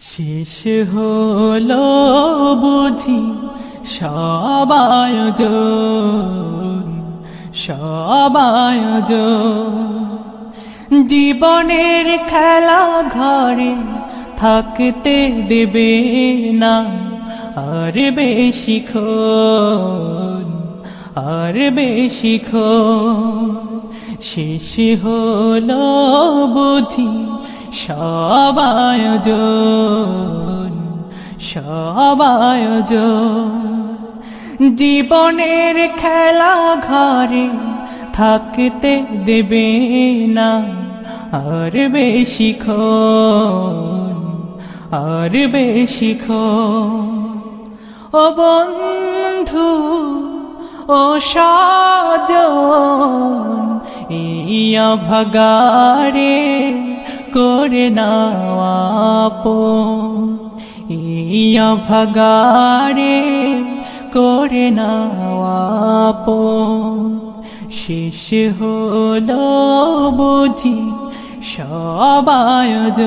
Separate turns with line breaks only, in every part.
শেষ হলো বুঝি সবায়জ সবায়জ জীবনের খেলা ঘরে থাকতে দেবে না, আর বেশি আর বেশি শেষ হলো বুঝি সবায়জ সবায়জ জীবনের খেলা ঘরে থাকতে দেবে না, আর বেশি আর বেশি ও বন্ধু, ও সাজন ইয়া ভগারে করে নাপ ইয়া ভগারে করে নাপ শেষ হলো বুঝি সবায়জ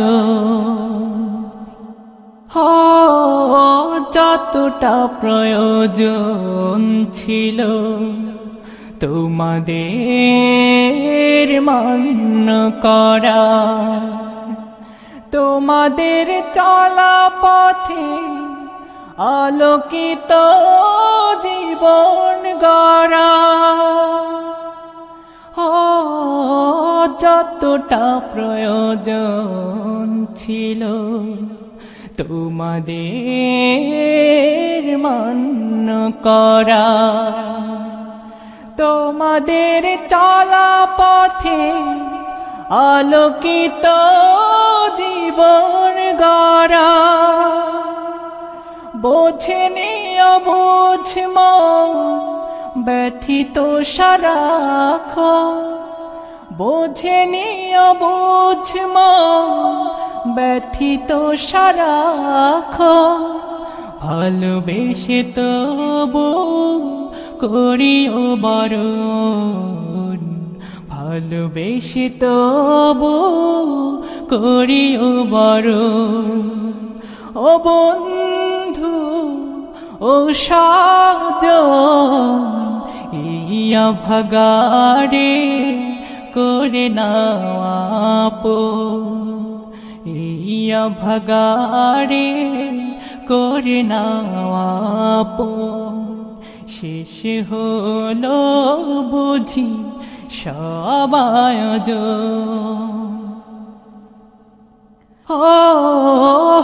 যতটা প্রয়োজন ছিল তোমাদের মান্য করা, তোমাদের চলা পথে আলোকিত জীবন গড়া। যতটা প্রয়োজন ছিল তোমাদের মান্য করা। তোমাদের চলা পথে আলোকিত জীবন গড়া। বোঝেনি অবোঝ ব্যথিত সারাখ বোঝেনি অবোঝ ব্যথিত সারাখ ভালোবেসে তবু করিও বরণ, ভালোবেসে তবু করিও বরণ। ও বন্ধু, ও সাজ ইয়া ভগারে করে নাপ ইয়া ভগারে করে নাপ শেষ হলো বুঝি সবায়জ ও,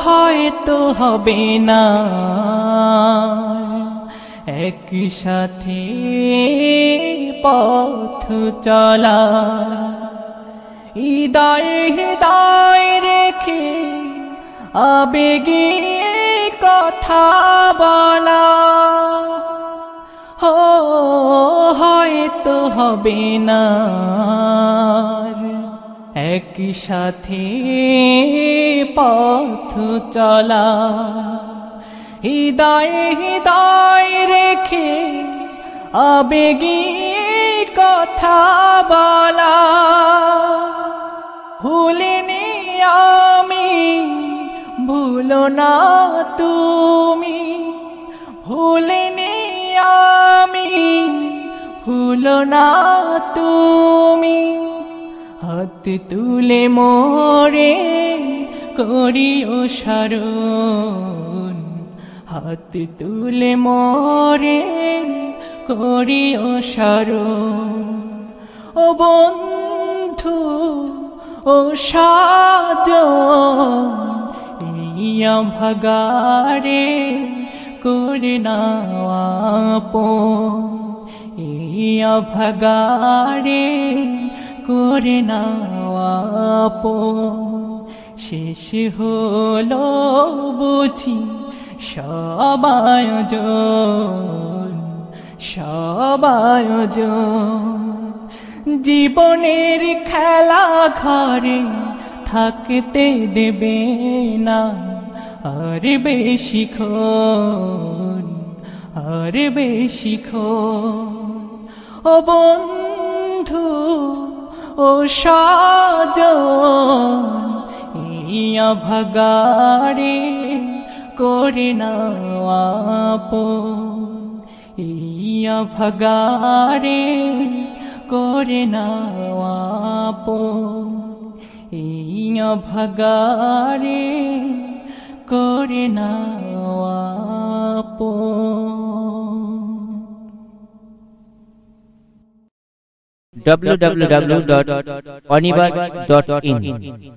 হয়তো হবে না। একসাথে পথ চলা। হৃদয় হৃদয় রেখে আবেগে কথা বলা। ও হয়তো হবে না। একই সাথে পথ চলা, হৃদয় হৃদয় রেখে আবেগী কথা বলা। ভুলিনি আমি, ভুলো না তুমি। ভুলিনি আমি ভুলো না তুমি। হাত তুলে মোরে করিও সারণ। হাত তুলে মোরে করিও সারণ। ও বন্ধু, ও সাজ ইয়া ভগারে করে ইয়া ভগারে করে শেষ হলো বুঝি সবায়জ সবায়জ জীবনের খেলা ঘরে থাকতে দেবে না। আর বেশি আর বেশি ও বন্ধু, ও সাজন ভগারে করে না ইয়া ভগারে করে না ইয়া ভগারে করে না
www.onibus.in